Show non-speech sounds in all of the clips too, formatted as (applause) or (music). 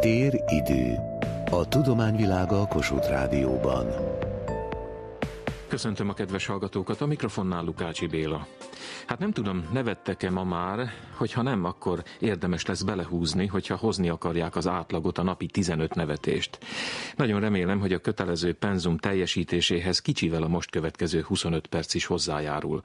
Tér-idő. A tudományvilága a Kossuth Rádióban. Köszöntöm a kedves hallgatókat, a mikrofonnál Lukácsi Béla. Hát nem tudom, nevettek-e ma már, hogyha nem, akkor érdemes lesz belehúzni, hogyha hozni akarják az átlagot, a napi 15 nevetést. Nagyon remélem, hogy a kötelező penzum teljesítéséhez kicsivel a most következő 25 perc is hozzájárul.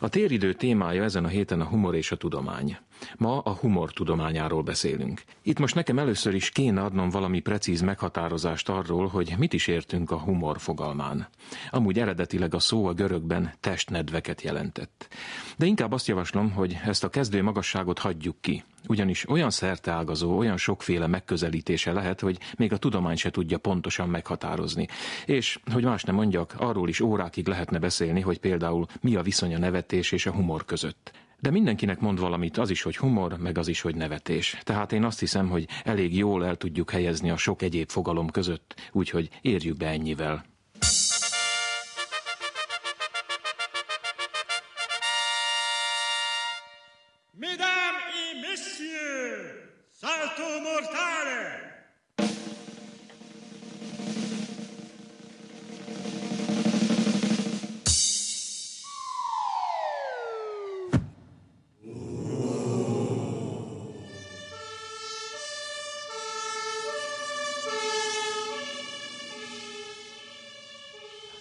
A téridő témája ezen a héten a humor és a tudomány. Ma a humor tudományáról beszélünk. Itt most nekem először is kéne adnom valami precíz meghatározást arról, hogy mit is értünk a humor fogalmán. Amúgy eredetileg a szó a görögben testnedveket jelentett. De inkább azt javaslom, hogy ezt a kezdő magasságot hagyjuk ki, ugyanis olyan szerteágazó, olyan sokféle megközelítése lehet, hogy még a tudomány se tudja pontosan meghatározni. És, hogy más nem mondjak, arról is órákig lehetne beszélni, hogy például mi a viszony a nevetés és a humor között. De mindenkinek mond valamit, az is, hogy humor, meg az is, hogy nevetés. Tehát én azt hiszem, hogy elég jól el tudjuk helyezni a sok egyéb fogalom között, úgyhogy érjük be ennyivel.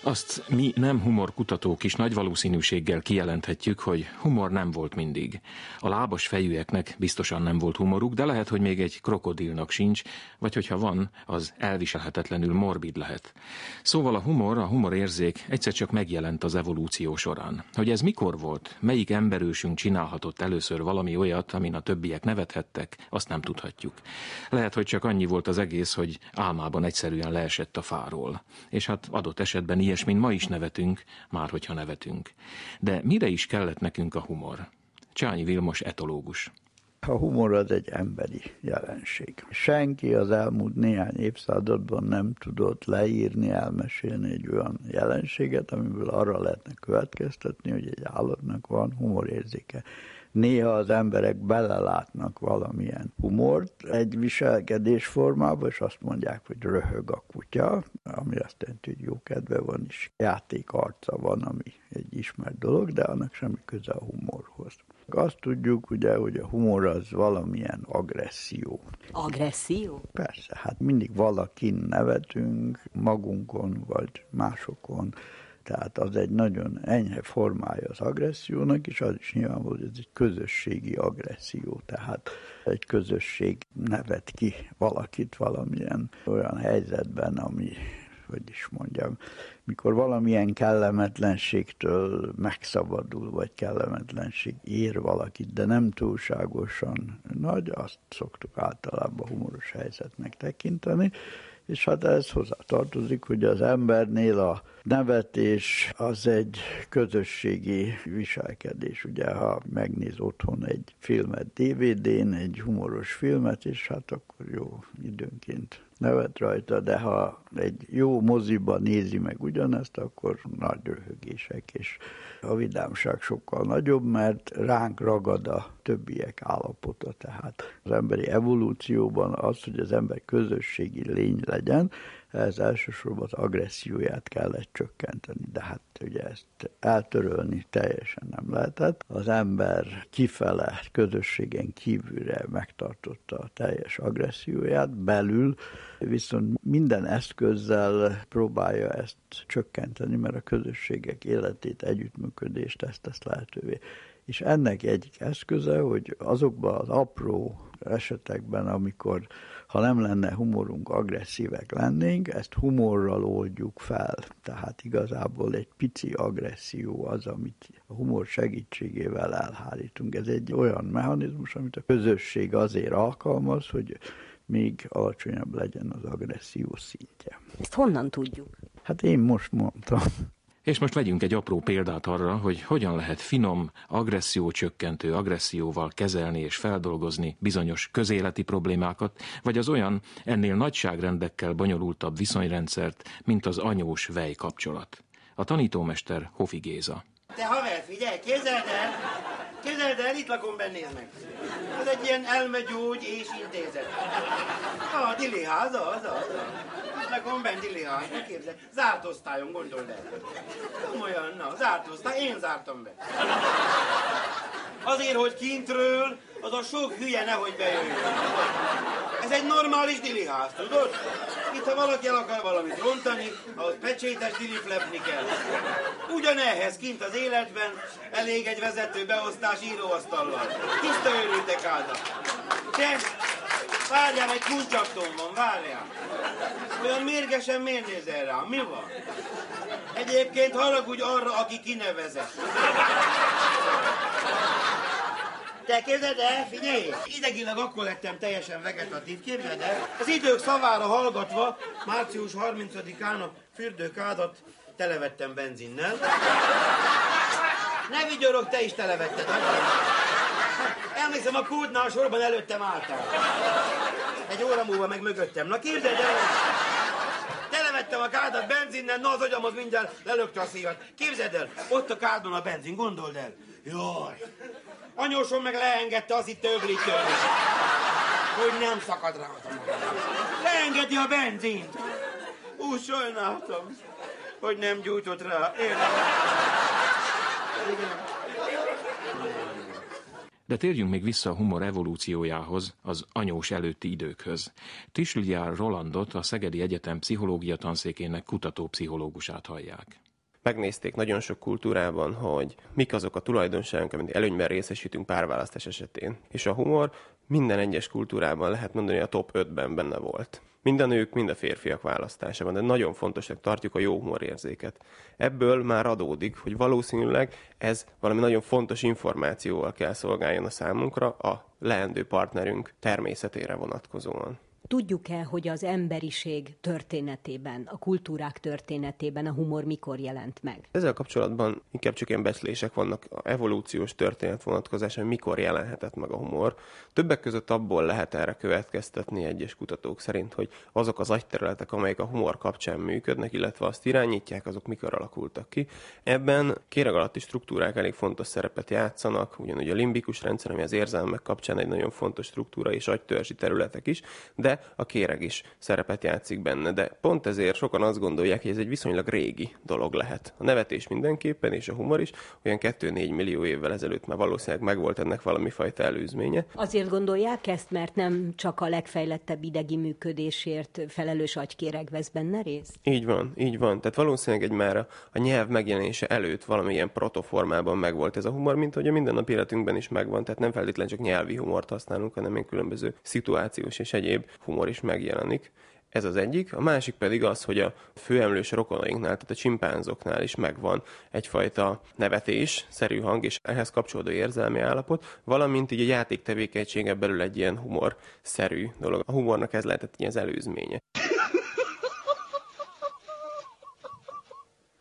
Azt mi nem humorkutatók is nagy valószínűséggel kijelenthetjük, hogy humor nem volt mindig. A lábas fejűeknek biztosan nem volt humoruk, de lehet, hogy még egy krokodilnak sincs, vagy hogyha van, az elviselhetetlenül morbid lehet. Szóval a humor, a humorérzék egyszer csak megjelent az evolúció során. Hogy ez mikor volt, melyik emberősünk csinálhatott először valami olyat, amin a többiek nevethettek, azt nem tudhatjuk. Lehet, hogy csak annyi volt az egész, hogy álmában egyszerűen leesett a fáról. És hát adott esetben ilyesmin ma is nevetünk, már hogyha nevetünk. De mire is kellett nekünk a humor? Csányi Vilmos etológus. A humor az egy emberi jelenség. Senki az elmúlt néhány évszázadban nem tudott leírni, elmesélni egy olyan jelenséget, amiből arra lehetne következtetni, hogy egy állatnak van humorérzéke néha az emberek belelátnak valamilyen humort egy viselkedés formába, és azt mondják, hogy röhög a kutya, ami azt jelenti, hogy jó kedve van, és játék arca van, ami egy ismert dolog, de annak semmi köze a humorhoz. Azt tudjuk ugye, hogy a humor az valamilyen agresszió. Agresszió? Persze, hát mindig valakin nevetünk, magunkon vagy másokon, tehát az egy nagyon enyhe formája az agressziónak, és az is nyilvánvaló, hogy ez egy közösségi agresszió, tehát egy közösség nevet ki valakit valamilyen olyan helyzetben, ami hogy is mondjam, mikor valamilyen kellemetlenségtől megszabadul, vagy kellemetlenség ér valakit, de nem túlságosan nagy, azt szoktuk általában humoros helyzetnek tekinteni, és hát ez hozzá tartozik, hogy az embernél a nevetés az egy közösségi viselkedés. Ugye, ha megnéz otthon egy filmet DVD-n, egy humoros filmet, és hát akkor jó, időnként nevet rajta, de ha egy jó moziba nézi meg ugyanezt, akkor nagy röhögések, és a vidámság sokkal nagyobb, mert ránk ragad a többiek állapota. Tehát az emberi evolúcióban az, hogy az ember közösségi lény legyen, ez elsősorban az agresszióját kellett csökkenteni, de hát ugye ezt eltörölni teljesen nem lehetett. Az ember kifele, közösségen kívülre megtartotta a teljes agresszióját, belül viszont minden eszközzel próbálja ezt csökkenteni, mert a közösségek életét, együttműködést ezt tesz lehetővé. És ennek egyik eszköze, hogy azokban az apró esetekben, amikor ha nem lenne humorunk, agresszívek lennénk, ezt humorral oldjuk fel. Tehát igazából egy pici agresszió az, amit a humor segítségével elhárítunk. Ez egy olyan mechanizmus, amit a közösség azért alkalmaz, hogy még alacsonyabb legyen az agresszió szintje. Ezt honnan tudjuk? Hát én most mondtam. És most vegyünk egy apró példát arra, hogy hogyan lehet finom, agressziócsökkentő agresszióval kezelni és feldolgozni bizonyos közéleti problémákat, vagy az olyan ennél nagyságrendekkel bonyolultabb viszonyrendszert, mint az anyós vej kapcsolat. A tanítómester Hofi Géza. Te haver, figyelj, képzeld el, Képzeld el, itt lakom bennél meg. Ez egy ilyen elmegyógy és intézet. A Dili ház, az, az, az. Benn Dili ház, ne képzeld. Zárt osztályon, gondold el. Komolyan, na, zárt osztály, én zártam be. Azért, hogy kintről az a sok hülye nehogy bejöjjön. Ez egy normális diliház, tudod? Itt, ha valaki el akar valamit rontani, ahhoz pecsétes diliflepni kell. Ugyanehhez kint az életben elég egy vezető beosztás íróasztallal. Tiszta őrültek Áda. Te, várjál, egy kuncsaktom van, várjál. Olyan mérgesen miért nézel rám? Mi van? Egyébként haragudj arra, aki kinevezett. Te képzeld el, figyelj! Idegileg akkor lettem teljesen vegetatív, képzeld el. Az idők szavára hallgatva, március 30-án a fürdőkádat televettem benzinnel. Ne vigyorog, te is televetted. Emlékszem, a kútnál sorban előttem álltál. Egy óra múlva meg mögöttem. Na képzeld el, televettem a kádat benzinnel, na az agyamhoz mindjárt lelökte a szívat. Képzeld el, ott a kádon a benzin, gondold el. Jaj, Anyósom meg leengedte az itt öblítőt. Hogy nem szakad rá a Leengedi a benzint. Úgy sajnáltam, hogy nem gyújtott rá. Én... De térjünk még vissza a humor evolúciójához, az anyós előtti időkhöz. Tisliár Rolandot, a Szegedi Egyetem pszichológia tanszékének kutató pszichológusát hallják megnézték nagyon sok kultúrában, hogy mik azok a tulajdonságok, amit előnyben részesítünk párválasztás esetén. És a humor minden egyes kultúrában lehet mondani, a top 5-ben benne volt. Mind a nők, mind a férfiak választásában, de nagyon fontosnak tartjuk a jó humorérzéket. Ebből már adódik, hogy valószínűleg ez valami nagyon fontos információval kell szolgáljon a számunkra a leendő partnerünk természetére vonatkozóan. Tudjuk-e, hogy az emberiség történetében, a kultúrák történetében a humor mikor jelent meg? Ezzel kapcsolatban inkább csak ilyen becslések vannak, a evolúciós történet vonatkozásán, mikor jelenhetett meg a humor. Többek között abból lehet erre következtetni egyes kutatók szerint, hogy azok az agyterületek, amelyek a humor kapcsán működnek, illetve azt irányítják, azok mikor alakultak ki. Ebben kéreg alatti struktúrák elég fontos szerepet játszanak, ugyanúgy a limbikus rendszer, ami az érzelmek kapcsán egy nagyon fontos struktúra, és agytörzsi területek is, de a kéreg is szerepet játszik benne, de pont ezért sokan azt gondolják, hogy ez egy viszonylag régi dolog lehet. A nevetés mindenképpen, és a humor is olyan 2-4 millió évvel ezelőtt már valószínűleg megvolt ennek valami fajta előzménye. Azért gondolják ezt, mert nem csak a legfejlettebb idegi működésért felelős agykéreg vesz benne részt? Így van, így van. Tehát valószínűleg egy már a, a nyelv megjelenése előtt valamilyen protoformában megvolt ez a humor, mint hogy a mindennapi életünkben is megvan. Tehát nem feltétlenül csak nyelvi humort használunk, hanem még különböző szituációs és egyéb humor is megjelenik. Ez az egyik. A másik pedig az, hogy a főemlős rokonainknál, tehát a csimpánzoknál is megvan egyfajta nevetés, szerű hang és ehhez kapcsolódó érzelmi állapot, valamint így a játék tevékenysége belül egy ilyen humor-szerű dolog. A humornak ez lehetett ilyen az előzménye.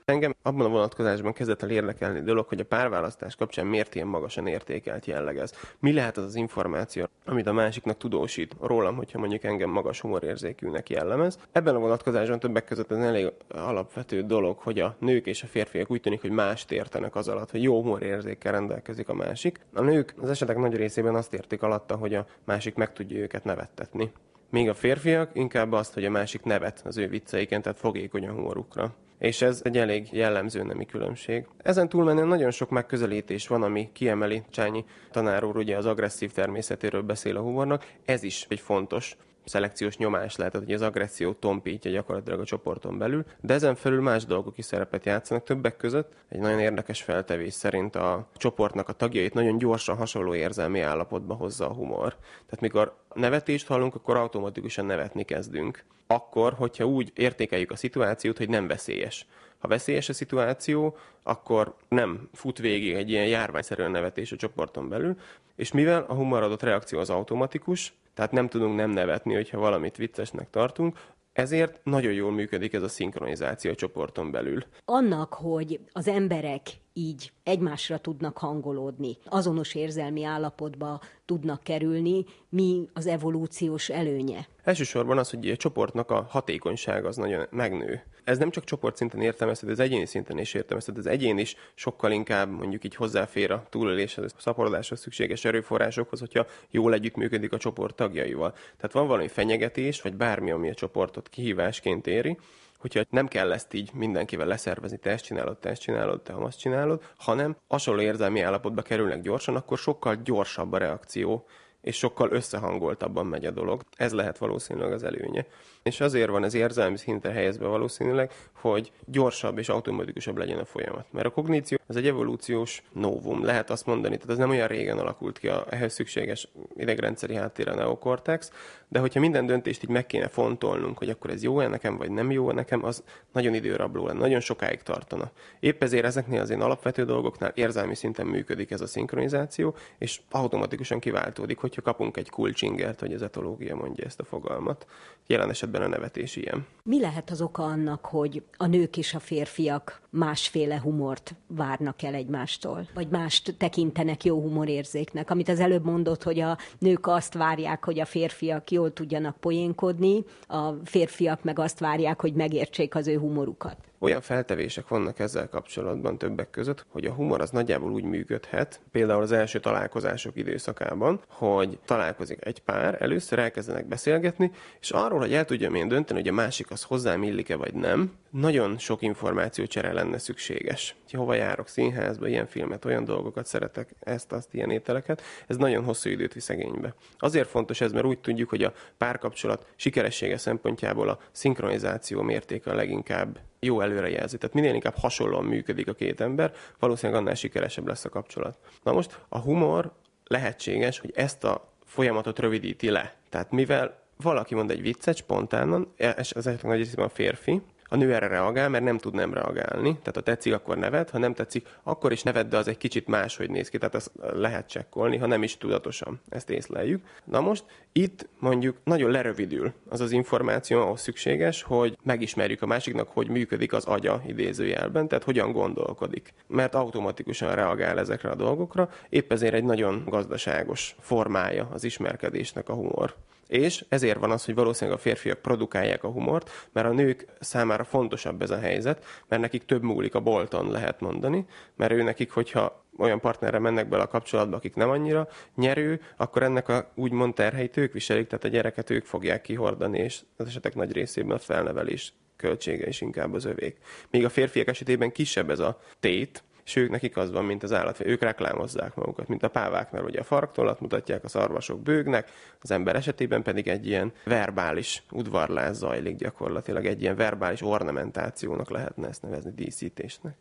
Engem abban a vonatkozásban kezdett el érdekelni dolog, hogy a párválasztás kapcsán miért ilyen magasan értékelt jelleg ez. Mi lehet az az információ, amit a másiknak tudósít rólam, hogyha mondjuk engem magas humorérzékűnek jellemez. Ebben a vonatkozásban többek között ez elég alapvető dolog, hogy a nők és a férfiak úgy tűnik, hogy mást értenek az alatt, hogy jó humorérzékkel rendelkezik a másik. A nők az esetek nagy részében azt értik alatta, hogy a másik meg tudja őket nevettetni. Még a férfiak inkább azt, hogy a másik nevet az ő vicceiken, tehát fogékony a humorukra és ez egy elég jellemző nemi különbség. Ezen túlmenően nagyon sok megközelítés van, ami kiemeli Csányi tanár úr, ugye az agresszív természetéről beszél a humornak, ez is egy fontos szelekciós nyomás lehet, hogy az agresszió tompítja gyakorlatilag a csoporton belül, de ezen felül más dolgok is szerepet játszanak. Többek között egy nagyon érdekes feltevés szerint a csoportnak a tagjait nagyon gyorsan hasonló érzelmi állapotba hozza a humor. Tehát mikor nevetést hallunk, akkor automatikusan nevetni kezdünk. Akkor, hogyha úgy értékeljük a szituációt, hogy nem veszélyes. Ha veszélyes a szituáció, akkor nem fut végig egy ilyen járványszerűen nevetés a csoporton belül, és mivel a humoradott reakció az automatikus, tehát nem tudunk nem nevetni, hogyha valamit viccesnek tartunk, ezért nagyon jól működik ez a szinkronizáció a csoporton belül. Annak, hogy az emberek így egymásra tudnak hangolódni, azonos érzelmi állapotba tudnak kerülni, mi az evolúciós előnye? Elsősorban az, hogy a csoportnak a hatékonyság az nagyon megnő. Ez nem csak csoport szinten értelmezhető, az egyéni szinten is értelmezhető. Az egyén is sokkal inkább mondjuk így hozzáfér a túléléshez, a szaporodáshoz szükséges erőforrásokhoz, hogyha jól együttműködik a csoport tagjaival. Tehát van valami fenyegetés, vagy bármi, ami a csoportot kihívásként éri, hogyha nem kell ezt így mindenkivel leszervezni, te ezt csinálod, te ezt csinálod, te azt csinálod, hanem hasonló érzelmi állapotba kerülnek gyorsan, akkor sokkal gyorsabb a reakció, és sokkal összehangoltabban megy a dolog. Ez lehet valószínűleg az előnye. És azért van ez érzelmi szintre helyezve valószínűleg, hogy gyorsabb és automatikusabb legyen a folyamat. Mert a kogníció az egy evolúciós novum, lehet azt mondani, tehát az nem olyan régen alakult ki a ehhez szükséges idegrendszeri háttér a neokortex, de hogyha minden döntést így meg kéne fontolnunk, hogy akkor ez jó-e nekem, vagy nem jó-e nekem, az nagyon időrabló lenne, nagyon sokáig tartana. Épp ezért ezeknél az én alapvető dolgoknál érzelmi szinten működik ez a szinkronizáció, és automatikusan kiváltódik, hogyha kapunk egy kulcsingert, hogy az etológia mondja ezt a fogalmat. Jelen esetben a nevetés ilyen. Mi lehet az oka annak, hogy a nők és a férfiak másféle humort várnak el egymástól? Vagy mást tekintenek jó humorérzéknek? Amit az előbb mondott, hogy a nők azt várják, hogy a férfiak jól tudjanak poénkodni, a férfiak meg azt várják, hogy megértsék az ő humorukat. Olyan feltevések vannak ezzel kapcsolatban többek között, hogy a humor az nagyjából úgy működhet, például az első találkozások időszakában, hogy találkozik egy pár, először elkezdenek beszélgetni, és arról, hogy el tudja én dönteni, hogy a másik az hozzám illik-e vagy nem, nagyon sok információ csere lenne szükséges. Hova járok színházba, ilyen filmet, olyan dolgokat szeretek, ezt, azt, ilyen ételeket, ez nagyon hosszú időt visz egénybe. Azért fontos ez, mert úgy tudjuk, hogy a párkapcsolat sikeressége szempontjából a szinkronizáció mértéke a leginkább jó előrejelzi. Tehát minél inkább hasonlóan működik a két ember, valószínűleg annál sikeresebb lesz a kapcsolat. Na most a humor lehetséges, hogy ezt a folyamatot rövidíti le. Tehát mivel valaki mond egy viccet spontánan, és az nagy részében a férfi, a nő erre reagál, mert nem tud nem reagálni. Tehát ha tetszik, akkor nevet, ha nem tetszik, akkor is nevet, de az egy kicsit máshogy néz ki, tehát ezt lehet csekkolni, ha nem is tudatosan. Ezt észleljük. Na most itt mondjuk nagyon lerövidül az az információ ahhoz szükséges, hogy megismerjük a másiknak, hogy működik az agya idézőjelben, tehát hogyan gondolkodik. Mert automatikusan reagál ezekre a dolgokra, épp ezért egy nagyon gazdaságos formája az ismerkedésnek a humor. És ezért van az, hogy valószínűleg a férfiak produkálják a humort, mert a nők számára fontosabb ez a helyzet, mert nekik több múlik a bolton, lehet mondani, mert ő nekik, hogyha olyan partnerre mennek bele a kapcsolatba, akik nem annyira nyerő, akkor ennek a úgymond terheit ők viselik, tehát a gyereket ők fogják kihordani, és az esetek nagy részében a felnevelés költsége is inkább az övék. Míg a férfiak esetében kisebb ez a tét, és ők nekik az van, mint az állat, ők reklámozzák magukat, mint a pávák, mert ugye a farktolat mutatják, a szarvasok bőgnek, az ember esetében pedig egy ilyen verbális udvarlás zajlik gyakorlatilag, egy ilyen verbális ornamentációnak lehetne ezt nevezni, díszítésnek.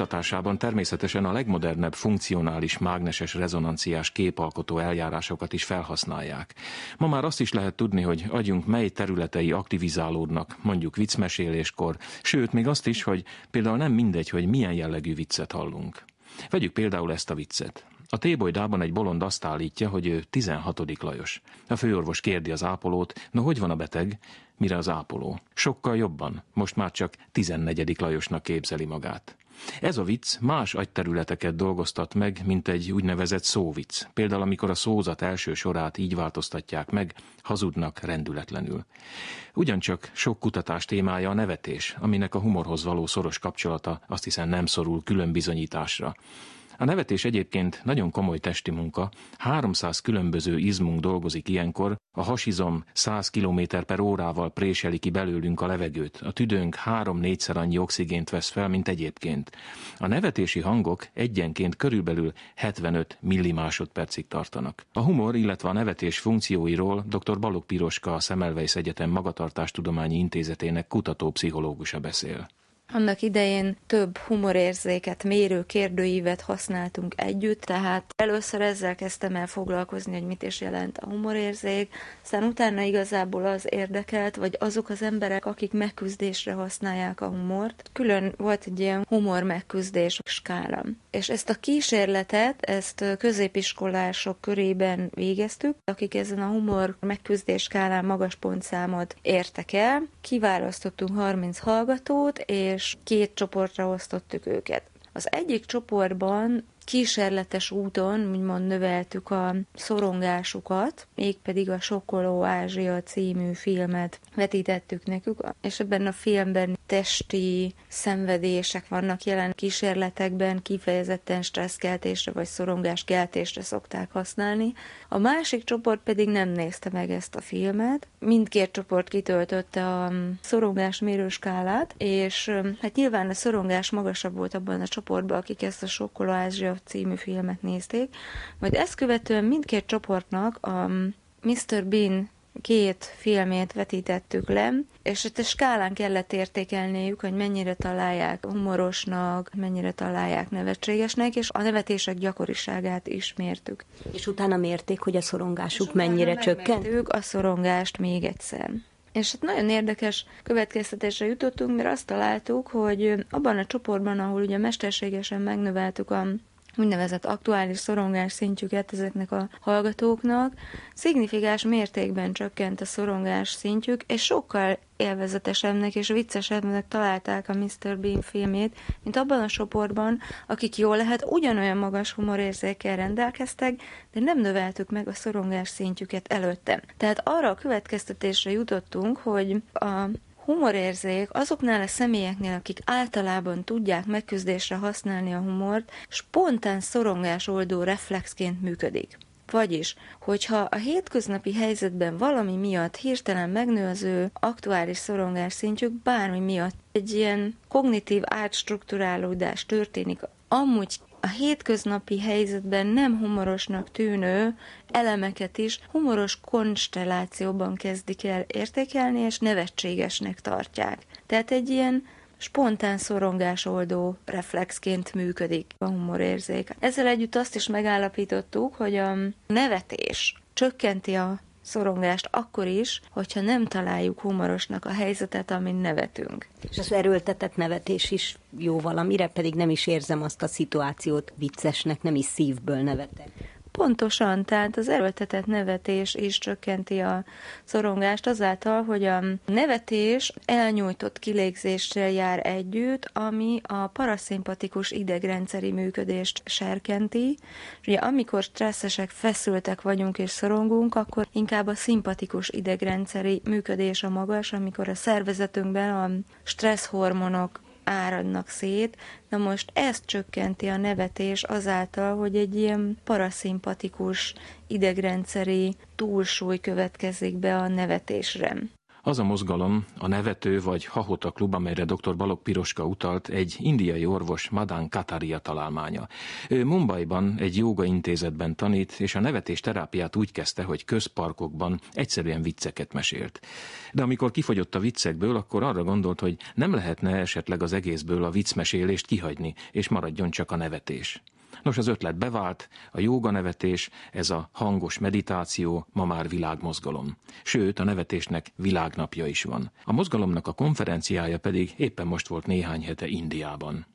Kutatásában természetesen a legmodernebb funkcionális mágneses rezonanciás képalkotó eljárásokat is felhasználják. Ma már azt is lehet tudni, hogy agyunk mely területei aktivizálódnak, mondjuk viccmeséléskor, sőt, még azt is, hogy például nem mindegy, hogy milyen jellegű viccet hallunk. Vegyük például ezt a viccet. A tébolydában egy bolond azt állítja, hogy ő 16. Lajos. A főorvos kérdi az ápolót, no hogy van a beteg? Mire az ápoló? Sokkal jobban, most már csak 14. Lajosnak képzeli magát. Ez a vicc más agyterületeket dolgoztat meg, mint egy úgynevezett szóvic. Például amikor a szózat első sorát így változtatják meg, hazudnak rendületlenül. Ugyancsak sok kutatás témája a nevetés, aminek a humorhoz való szoros kapcsolata azt hiszem nem szorul külön bizonyításra. A nevetés egyébként nagyon komoly testi munka, 300 különböző izmunk dolgozik ilyenkor, a hasizom 100 km per órával préseli ki belőlünk a levegőt, a tüdőnk 3-4-szer annyi oxigént vesz fel, mint egyébként. A nevetési hangok egyenként körülbelül 75 millimásodpercig tartanak. A humor, illetve a nevetés funkcióiról dr. Balog Piroska a Semmelweis Egyetem Magatartástudományi Intézetének kutatópszichológusa beszél. Annak idején több humorérzéket mérő kérdőívet használtunk együtt, tehát először ezzel kezdtem el foglalkozni, hogy mit is jelent a humorérzék, aztán utána igazából az érdekelt, vagy azok az emberek, akik megküzdésre használják a humort. Külön volt egy ilyen humor megküzdés skála. És ezt a kísérletet, ezt középiskolások körében végeztük, akik ezen a humor megküzdés skálán magas pontszámot értek el. Kiválasztottunk 30 hallgatót, és két csoportra osztottuk őket. Az egyik csoportban kísérletes úton, úgymond növeltük a szorongásukat, mégpedig a Sokkoló Ázsia című filmet vetítettük nekük, és ebben a filmben testi szenvedések vannak jelen kísérletekben, kifejezetten stresszkeltésre vagy szorongáskeltésre szokták használni. A másik csoport pedig nem nézte meg ezt a filmet. Mindkét csoport kitöltötte a szorongás mérőskálát, és hát nyilván a szorongás magasabb volt abban a csoportban, akik ezt a Sokkoló Ázsia című filmet nézték. Majd ezt követően mindkét csoportnak a Mr. Bean két filmét vetítettük le, és itt a skálán kellett értékelniük, hogy mennyire találják humorosnak, mennyire találják nevetségesnek, és a nevetések gyakoriságát is mértük. És utána mérték, hogy a szorongásuk mennyire csökkent? a szorongást még egyszer. És hát nagyon érdekes következtetésre jutottunk, mert azt találtuk, hogy abban a csoportban, ahol ugye mesterségesen megnöveltük a úgynevezett aktuális szorongás szintjüket ezeknek a hallgatóknak, szignifikáns mértékben csökkent a szorongás szintjük, és sokkal élvezetesebbnek és viccesebbnek találták a Mr. Bean filmét, mint abban a csoportban, akik jól lehet ugyanolyan magas humorérzékkel rendelkeztek, de nem növeltük meg a szorongás szintjüket előtte. Tehát arra a következtetésre jutottunk, hogy a humorérzék azoknál a személyeknél, akik általában tudják megküzdésre használni a humort, spontán szorongás oldó reflexként működik. Vagyis, hogyha a hétköznapi helyzetben valami miatt hirtelen megnő az ő aktuális szorongás szintjük, bármi miatt egy ilyen kognitív átstruktúrálódás történik, amúgy a hétköznapi helyzetben nem humorosnak tűnő elemeket is humoros konstellációban kezdik el értékelni, és nevetségesnek tartják. Tehát egy ilyen spontán szorongásoldó reflexként működik a humorérzék. Ezzel együtt azt is megállapítottuk, hogy a nevetés csökkenti a szorongást akkor is, hogyha nem találjuk humorosnak a helyzetet, amin nevetünk. És az erőltetett nevetés is jó valamire, pedig nem is érzem azt a szituációt viccesnek, nem is szívből nevetek. Pontosan, tehát az erőltetett nevetés is csökkenti a szorongást azáltal, hogy a nevetés elnyújtott kilégzéssel jár együtt, ami a paraszimpatikus idegrendszeri működést serkenti. Ugye amikor stresszesek, feszültek vagyunk és szorongunk, akkor inkább a szimpatikus idegrendszeri működés a magas, amikor a szervezetünkben a stresszhormonok áradnak szét. Na most ezt csökkenti a nevetés azáltal, hogy egy ilyen paraszimpatikus idegrendszeri túlsúly következik be a nevetésre. Az a mozgalom, a nevető vagy Hahota klub, amelyre dr. Balog Piroska utalt, egy indiai orvos Madan Kataria találmánya. Ő Mumbaiban egy jóga intézetben tanít, és a nevetés terápiát úgy kezdte, hogy közparkokban egyszerűen vicceket mesélt. De amikor kifogyott a viccekből, akkor arra gondolt, hogy nem lehetne esetleg az egészből a viccmesélést kihagyni, és maradjon csak a nevetés. Nos, az ötlet bevált, a jóga nevetés, ez a hangos meditáció ma már világmozgalom. Sőt, a nevetésnek világnapja is van. A mozgalomnak a konferenciája pedig éppen most volt néhány hete Indiában.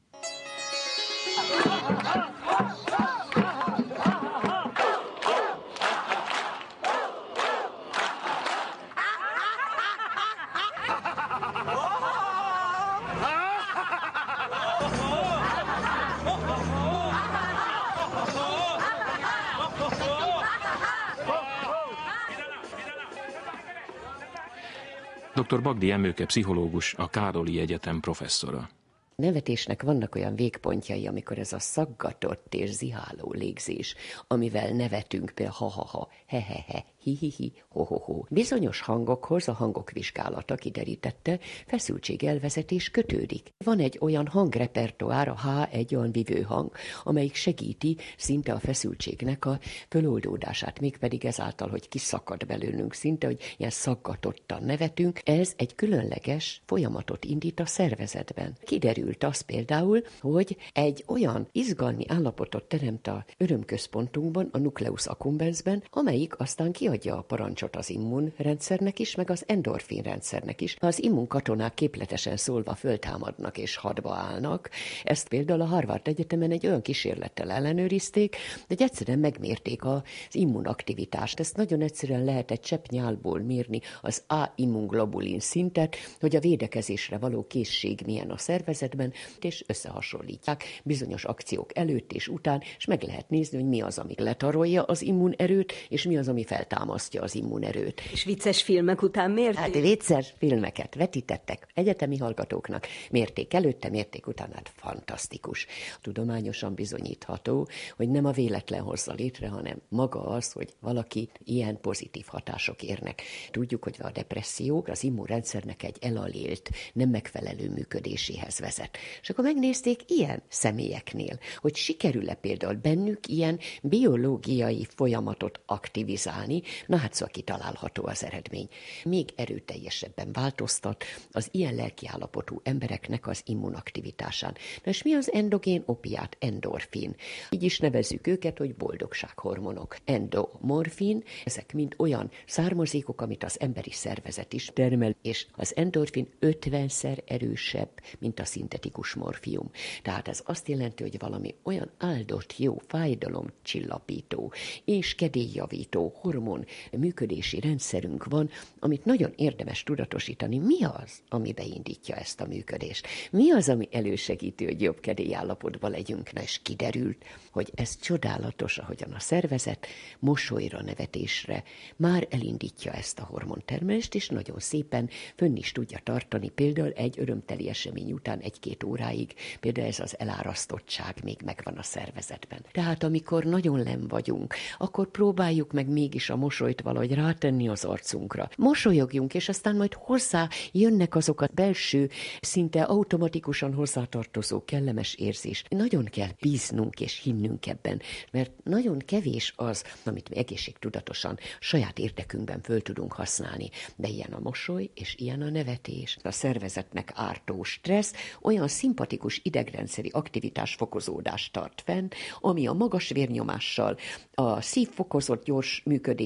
Dr. Bagdi Emőke pszichológus, a Károli Egyetem professzora. Nevetésnek vannak olyan végpontjai, amikor ez a szaggatott és ziháló légzés, amivel nevetünk, például ha-ha-ha, he-he-he, hi-hi-hi, ho-ho-ho. Bizonyos hangokhoz a hangok vizsgálata kiderítette, feszültség elvezetés kötődik. Van egy olyan hangrepertoár, a H egy olyan vivőhang, amelyik segíti szinte a feszültségnek a föloldódását, mégpedig ezáltal, hogy kiszakad belőlünk szinte, hogy ilyen szaggatottan nevetünk. Ez egy különleges folyamatot indít a szervezetben. Kiderült az például, hogy egy olyan izgalmi állapotot teremt a örömközpontunkban, a nucleus accumbensben, amelyik aztán kiadja a parancsot az immunrendszernek is, meg az endorfinrendszernek is. Az immunkatonák képletesen szólva föltámadnak és hadba állnak. Ezt például a Harvard Egyetemen egy olyan kísérlettel ellenőrizték, hogy egyszerűen megmérték az immunaktivitást. Ezt nagyon egyszerűen lehet egy cseppnyálból mérni az A immunglobulin szintet, hogy a védekezésre való készség milyen a szervezetben, és összehasonlítják bizonyos akciók előtt és után, és meg lehet nézni, hogy mi az, ami letarolja az immunerőt, és mi az, ami feltámasztja az immunerőt. És vicces filmek után miért? Hát vicces filmeket vetítettek egyetemi hallgatóknak, mérték előtte, mérték után, hát fantasztikus. Tudományosan bizonyítható, hogy nem a véletlen hozza létre, hanem maga az, hogy valaki ilyen pozitív hatások érnek. Tudjuk, hogy a depresszió az immunrendszernek egy elalélt, nem megfelelő működéséhez vezet. És akkor megnézték ilyen személyeknél, hogy sikerül-e például bennük ilyen biológiai folyamatot aktivizálni, na hát szóval kitalálható az eredmény. Még erőteljesebben változtat az ilyen lelkiállapotú embereknek az immunaktivitásán. Na és mi az endogén opiát? Endorfin. Így is nevezzük őket, hogy boldogsághormonok. Endomorfin, ezek mind olyan származékok, amit az emberi szervezet is termel, és az endorfin 50-szer erősebb, mint a szintetikus morfium. Tehát ez azt jelenti, hogy valami olyan áldott, jó, fájdalomcsillapító és kedélyjavító hormon működési rendszerünk van, amit nagyon érdemes tudatosítani. Mi az, ami beindítja ezt a működést? Mi az, ami elősegíti, hogy jobb kedélyállapotban legyünk? Na, és kiderült, hogy ez csodálatos, ahogyan a szervezet mosolyra, nevetésre már elindítja ezt a hormontermelést, és nagyon szépen fönn is tudja tartani például egy örömteli esemény után egy-két óráig, például ez az elárasztottság még megvan a szervezetben. Tehát amikor nagyon nem vagyunk, akkor próbáljuk meg mégis a mosolyt valahogy rátenni az arcunkra. Mosolyogjunk, és aztán majd hozzá jönnek azok a belső, szinte automatikusan hozzátartozó kellemes érzés. Nagyon kell bíznunk és hinnünk ebben, mert nagyon kevés az, amit mi egészségtudatosan saját érdekünkben föl tudunk használni. De ilyen a mosoly, és ilyen a nevetés. A szervezetnek ártó stressz olyan szimpatikus idegrendszeri aktivitás fokozódást tart fenn, ami a magas vérnyomással, a szív fokozott gyors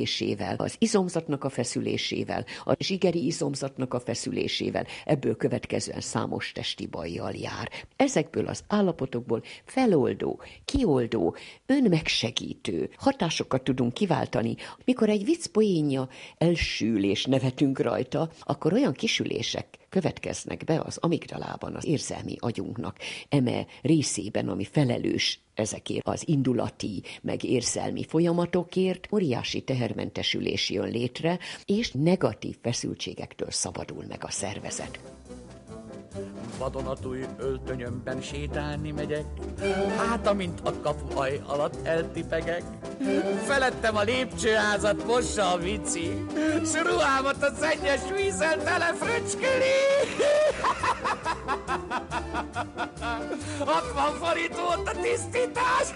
működésével, az izomzatnak a feszülésével, a zsigeri izomzatnak a feszülésével, ebből következően számos testi bajjal jár. Ezekből az állapotokból feloldó, kioldó, önmegsegítő hatásokat tudunk kiváltani. Mikor egy vicc poénja elsül és nevetünk rajta, akkor olyan kisülések következnek be az amigdalában, az érzelmi agyunknak. Eme részében, ami felelős ezekért az indulati, meg érzelmi folyamatokért, óriási tehermentesülés jön létre, és negatív feszültségektől szabadul meg a szervezet vadonatúj öltönyömben sétálni megyek, hát amint a kapuaj alatt eltipegek, felettem a lépcsőházat mossa a vici, s ruhámat a szennyes vízzel telefröcskeli. 60 forint volt a tisztítás.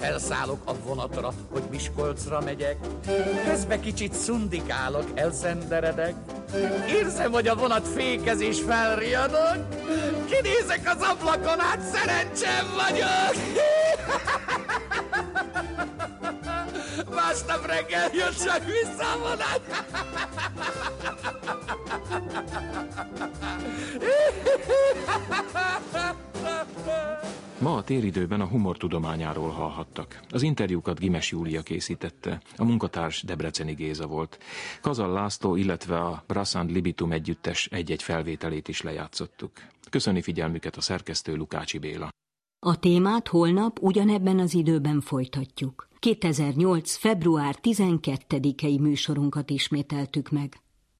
Felszállok a vonatra, hogy Miskolcra megyek, közbe kicsit szundikálok, elszenderedek. Érzem, hogy a vonat fékez és felriadok, kinézek az ablakon, hát szerencsém vagyok. (laughs) Másnap reggel jött csak vissza a vonat. (laughs) Ma a téridőben a humor tudományáról hallhattak. Az interjúkat Gimes Júlia készítette, a munkatárs Debreceni Géza volt. Kazal László, illetve a Brassand Libitum együttes egy-egy felvételét is lejátszottuk. Köszöni figyelmüket a szerkesztő Lukácsi Béla. A témát holnap ugyanebben az időben folytatjuk. 2008. február 12-i műsorunkat ismételtük meg.